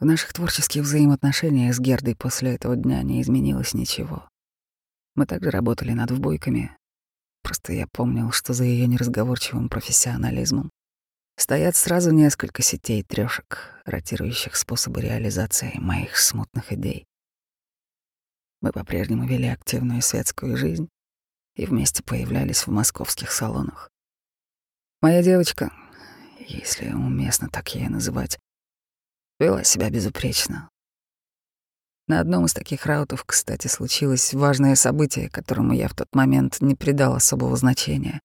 В наших творческих взаимоотношениях с Гердой после этого дня не изменилось ничего. Мы также работали над вбойками. Просто я помнил, что за ее неразговорчивым профессионализмом стоят сразу несколько сетей трёшек, ротирующих способы реализации моих смутных идей. Мы по-прежнему вели активную светскую жизнь и вместе появлялись в московских салонах. Моя девочка, если уместно так ее называть, вела себя безупречно. На одном из таких раутов, кстати, случилось важное событие, которому я в тот момент не придал особого значения.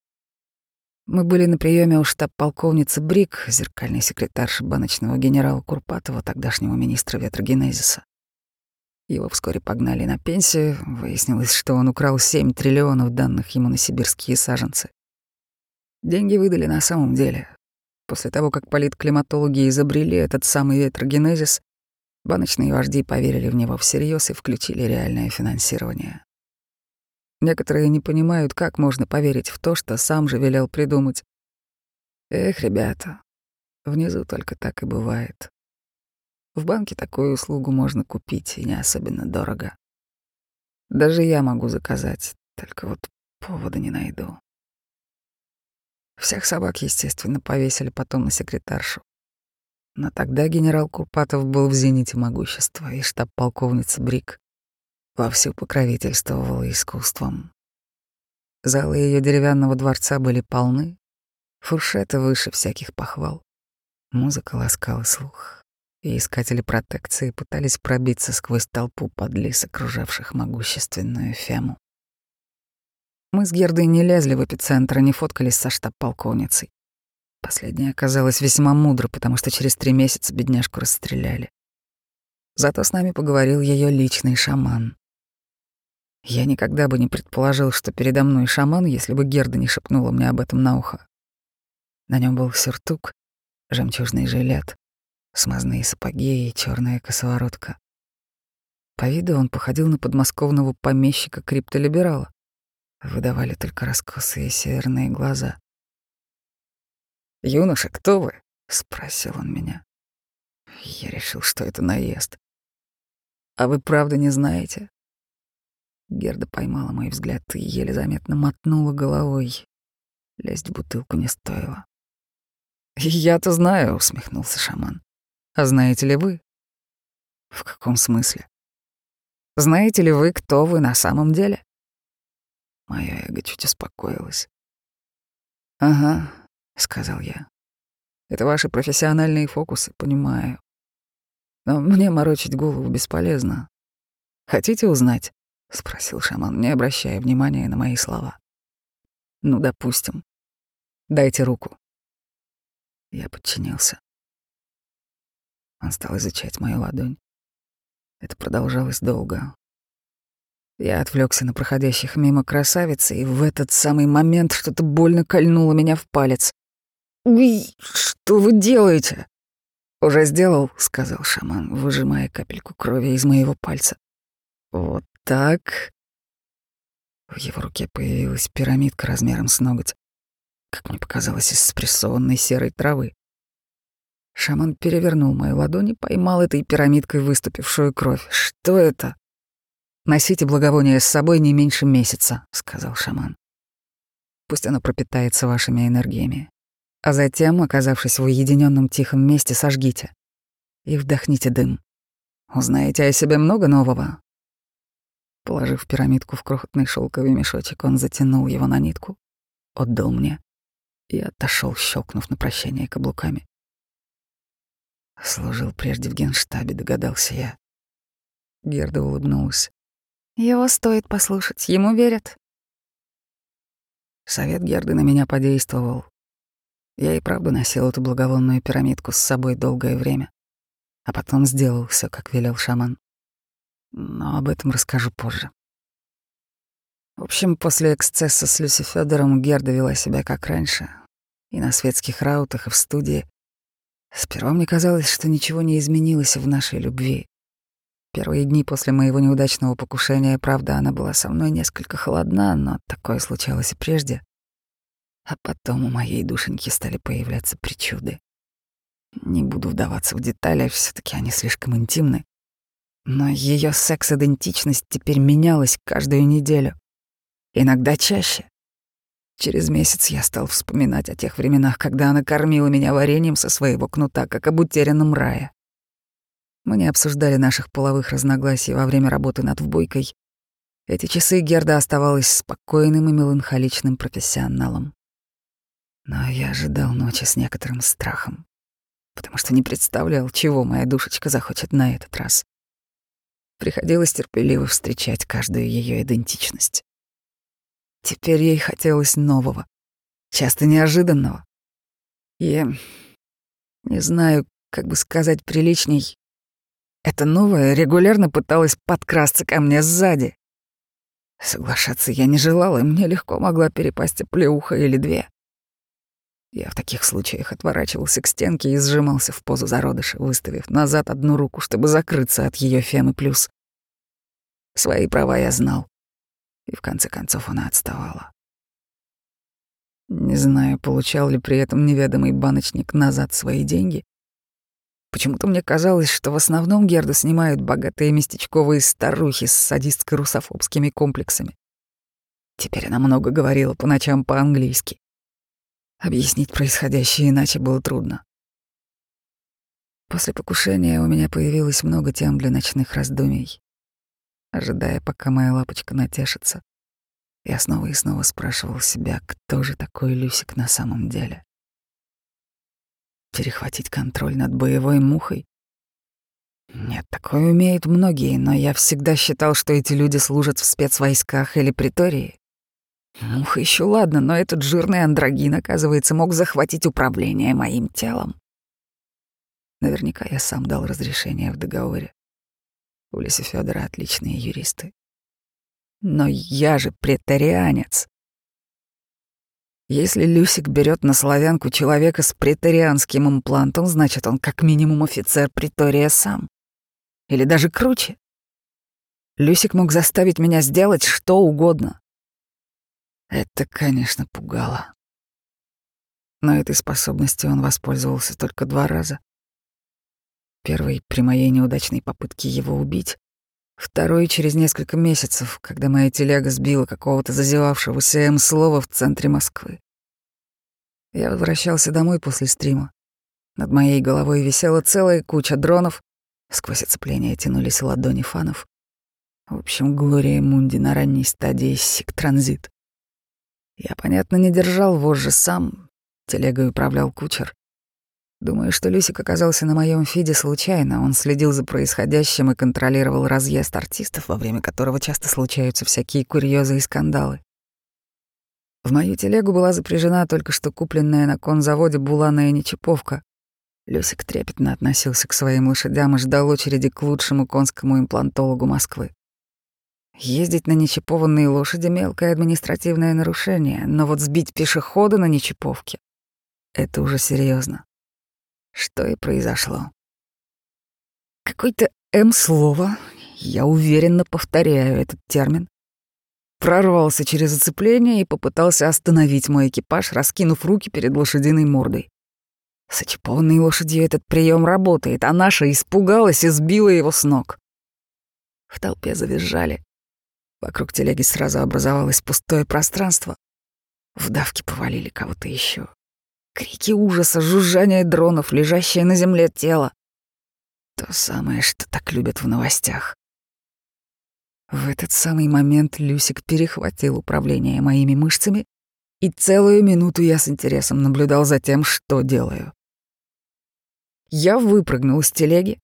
Мы были на приеме у штаб-полковницы Брик, зеркальной секретарши баночного генерала Курпатова, тогдашнего министра ветрогенезиса. Его вскоре погнали на пенсию, выяснилось, что он украл 7 триллионов данных ему на сибирские саженцы. Деньги выдали на самом деле. После того, как политклиматологи изобрели этот самый ветрогенезис, баночные вожди поверили в него всерьез и включили реальное финансирование. Некоторые не понимают, как можно поверить в то, что сам же велел придумать. Эх, ребята, внизу только так и бывает. В банке такую услугу можно купить, и не особенно дорого. Даже я могу заказать, только вот повода не найду. Всех собак, естественно, повесили потом на секретаршу. Но тогда генерал Курпатов был в зените могущества, и штаб-полковница Брик вовсю покровительствовала искусством. Залы ее деревянного дворца были полны, фуршеты выше всяких похвал. Музыка ласкала слух, и искатели протекции пытались пробиться сквозь толпу подлис, окружавших могущественную фему. Мы с Гердой не лезли в эпицентр, не фоткались со штаб-полковницей. Последняя оказалась весьма мудро, потому что через три месяца бедняжку расстреляли. Зато с нами поговорил ее личный шаман. Я никогда бы не предположил, что передо мной шаман, если бы Герда не шепнула мне об этом на ухо. На нем был сюртук, жемчужный жилет, смазные сапоги и черная косоворотка. По виду он походил на подмосковного помещика-криптолиберала. Выдавали только раскосые северные глаза. «Юноша, кто вы?» — спросил он меня. Я решил, что это наезд. «А вы правда не знаете?» Герда поймала мой взгляд и еле заметно мотнула головой. Лезть в бутылку не стоило. «Я-то знаю», — усмехнулся шаман. «А знаете ли вы?» «В каком смысле?» «Знаете ли вы, кто вы на самом деле?» Моя эго чуть успокоилась. «Ага», — сказал я. «Это ваши профессиональные фокусы, понимаю. Но мне морочить голову бесполезно. Хотите узнать?» — спросил шаман, не обращая внимания на мои слова. «Ну, допустим. Дайте руку». Я подчинился. Он стал изучать мою ладонь. Это продолжалось долго. Я отвлекся на проходящих мимо красавицы, и в этот самый момент что-то больно кольнуло меня в палец. «Уй, что вы делаете?» «Уже сделал», — сказал шаман, выжимая капельку крови из моего пальца. «Вот так. В его руке появилась пирамидка размером с ноготь, как мне показалось, из спрессованной серой травы. Шаман перевернул мою ладонь и поймал этой пирамидкой выступившую кровь. «Что это?» «Носите благовоние с собой не меньше месяца», — сказал шаман. «Пусть оно пропитается вашими энергиями. А затем, оказавшись в уединенном тихом месте, сожгите и вдохните дым. Узнаете о себе много нового, Положив пирамидку в крохотный шелковый мешочек, он затянул его на нитку, отдал мне и отошел, щелкнув на прощание каблуками. Служил прежде в генштабе, догадался я. Герда улыбнулась. Его стоит послушать, ему верят. Совет Герды на меня подействовал. Я и правда носил эту благовонную пирамидку с собой долгое время, а потом сделал все, как велел шаман но об этом расскажу позже. В общем, после эксцесса с Люси Федором Герда вела себя как раньше. И на светских раутах, и в студии. Сперва мне казалось, что ничего не изменилось в нашей любви. Первые дни после моего неудачного покушения, правда, она была со мной несколько холодна, но такое случалось и прежде. А потом у моей душеньки стали появляться причуды. Не буду вдаваться в детали, все таки они слишком интимны. Но ее секс-идентичность теперь менялась каждую неделю. Иногда чаще. Через месяц я стал вспоминать о тех временах, когда она кормила меня вареньем со своего кнута, как об утерянном рае. Мы не обсуждали наших половых разногласий во время работы над вбойкой. Эти часы Герда оставалась спокойным и меланхоличным профессионалом. Но я ожидал ночи с некоторым страхом, потому что не представлял, чего моя душечка захочет на этот раз. Приходилось терпеливо встречать каждую ее идентичность. Теперь ей хотелось нового, часто неожиданного. Я не знаю, как бы сказать приличней. Это новое регулярно пыталась подкрасться ко мне сзади. Соглашаться я не желала, и мне легко могла перепасть оплеуха или две. Я в таких случаях отворачивался к стенке и сжимался в позу зародыша, выставив назад одну руку, чтобы закрыться от ее фемы плюс. Свои права я знал и в конце концов она отставала. Не знаю, получал ли при этом неведомый баночник назад свои деньги. Почему-то мне казалось, что в основном Герду снимают богатые местечковые старухи с садистско-русофобскими комплексами. Теперь она много говорила по ночам по-английски. Объяснить происходящее иначе было трудно. После покушения у меня появилось много тем для ночных раздумий ожидая, пока моя лапочка натешится. Я снова и снова спрашивал себя, кто же такой Люсик на самом деле. Перехватить контроль над боевой мухой? Нет, такое умеют многие, но я всегда считал, что эти люди служат в спецвойсках или притории. Муха еще ладно, но этот жирный андрогин, оказывается, мог захватить управление моим телом. Наверняка я сам дал разрешение в договоре. У Лисы Федора отличные юристы. Но я же претарианец. Если Люсик берет на славянку человека с претарианским имплантом, значит, он как минимум офицер притория сам. Или даже круче. Люсик мог заставить меня сделать что угодно. Это, конечно, пугало. Но этой способностью он воспользовался только два раза. Первый — при моей неудачной попытке его убить. Второй — через несколько месяцев, когда моя телега сбила какого-то зазевавшегося М-слова в центре Москвы. Я возвращался домой после стрима. Над моей головой висела целая куча дронов. Сквозь оцепление тянулись ладони фанов. В общем, Глория Мунди на ранней стадии сик-транзит. Я, понятно, не держал вожжи сам. Телегой управлял кучер. Думаю, что Люсик оказался на моем фиде случайно. Он следил за происходящим и контролировал разъезд артистов, во время которого часто случаются всякие курьезы и скандалы. В мою телегу была запряжена только что купленная на конзаводе буланая нечиповка. Люсик трепетно относился к своим лошадям и ждал очереди к лучшему конскому имплантологу Москвы. Ездить на нечипованные лошади — мелкое административное нарушение, но вот сбить пешехода на нечиповке — это уже серьезно что и произошло. Какой-то М-слово, я уверенно повторяю этот термин, прорвался через оцепление и попытался остановить мой экипаж, раскинув руки перед лошадиной мордой. С очипованной лошадью этот прием работает, а наша испугалась и сбила его с ног. В толпе завизжали. Вокруг телеги сразу образовалось пустое пространство. В давке повалили кого-то еще. Крики ужаса, жужжание дронов, лежащее на земле тело. То самое, что так любят в новостях. В этот самый момент Люсик перехватил управление моими мышцами, и целую минуту я с интересом наблюдал за тем, что делаю. Я выпрыгнул с телеги,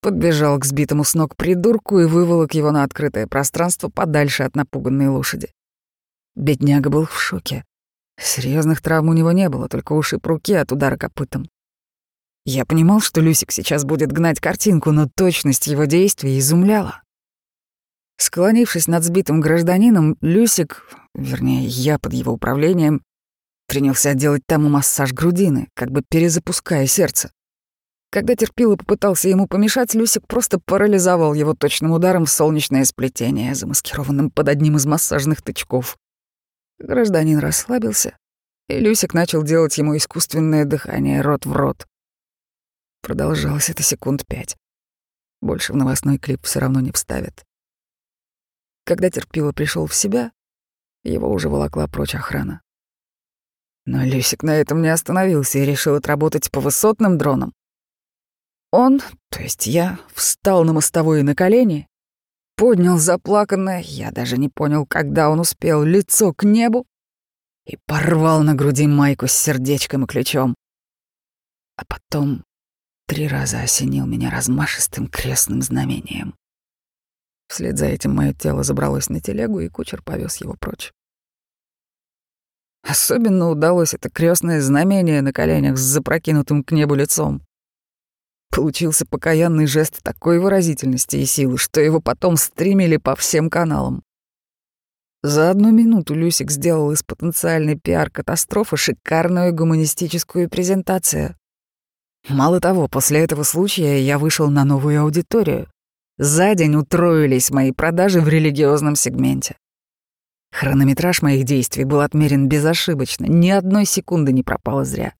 подбежал к сбитому с ног придурку и выволок его на открытое пространство подальше от напуганной лошади. Бедняга был в шоке. Серьезных травм у него не было, только ушиб руки от удара копытом. Я понимал, что Люсик сейчас будет гнать картинку, но точность его действий изумляла. Склонившись над сбитым гражданином, Люсик, вернее, я под его управлением, принялся делать тому массаж грудины, как бы перезапуская сердце. Когда терпило попытался ему помешать, Люсик просто парализовал его точным ударом в солнечное сплетение, замаскированным под одним из массажных тычков. Гражданин расслабился, и Люсик начал делать ему искусственное дыхание рот в рот. Продолжалось это секунд пять. Больше в новостной клип все равно не вставят. Когда терпило пришел в себя, его уже волокла прочь охрана. Но Люсик на этом не остановился и решил отработать по высотным дронам. Он, то есть я, встал на мостовой на колени, поднял заплаканное, я даже не понял, когда он успел, лицо к небу и порвал на груди майку с сердечком и ключом. А потом три раза осенил меня размашистым крестным знамением. Вслед за этим мое тело забралось на телегу, и кучер повез его прочь. Особенно удалось это крестное знамение на коленях с запрокинутым к небу лицом. Получился покаянный жест такой выразительности и силы, что его потом стримили по всем каналам. За одну минуту Люсик сделал из потенциальной пиар-катастрофы шикарную гуманистическую презентацию. Мало того, после этого случая я вышел на новую аудиторию. За день утроились мои продажи в религиозном сегменте. Хронометраж моих действий был отмерен безошибочно, ни одной секунды не пропало зря.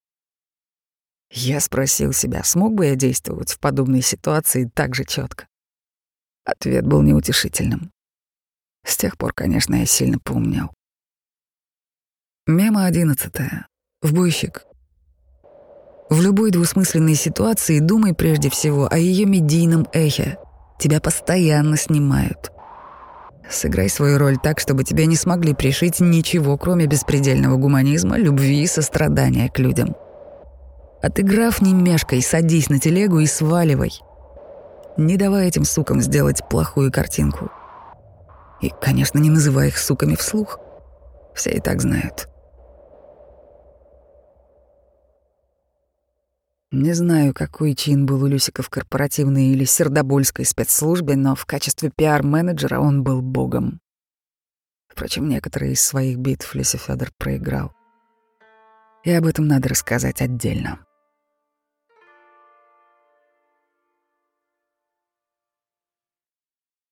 Я спросил себя, смог бы я действовать в подобной ситуации так же четко. Ответ был неутешительным. С тех пор, конечно, я сильно поумнел. Мема одиннадцатая. В буйщик. В любой двусмысленной ситуации думай прежде всего о ее медийном эхе. Тебя постоянно снимают. Сыграй свою роль так, чтобы тебя не смогли пришить ничего, кроме беспредельного гуманизма, любви и сострадания к людям. Отыграв не мешкой, садись на телегу и сваливай. Не давай этим сукам сделать плохую картинку. И, конечно, не называй их суками вслух. Все и так знают. Не знаю, какой чин был у Люсика в корпоративной или сердобольской спецслужбе, но в качестве пиар-менеджера он был богом. Впрочем, некоторые из своих битв Люси Федор проиграл. И об этом надо рассказать отдельно.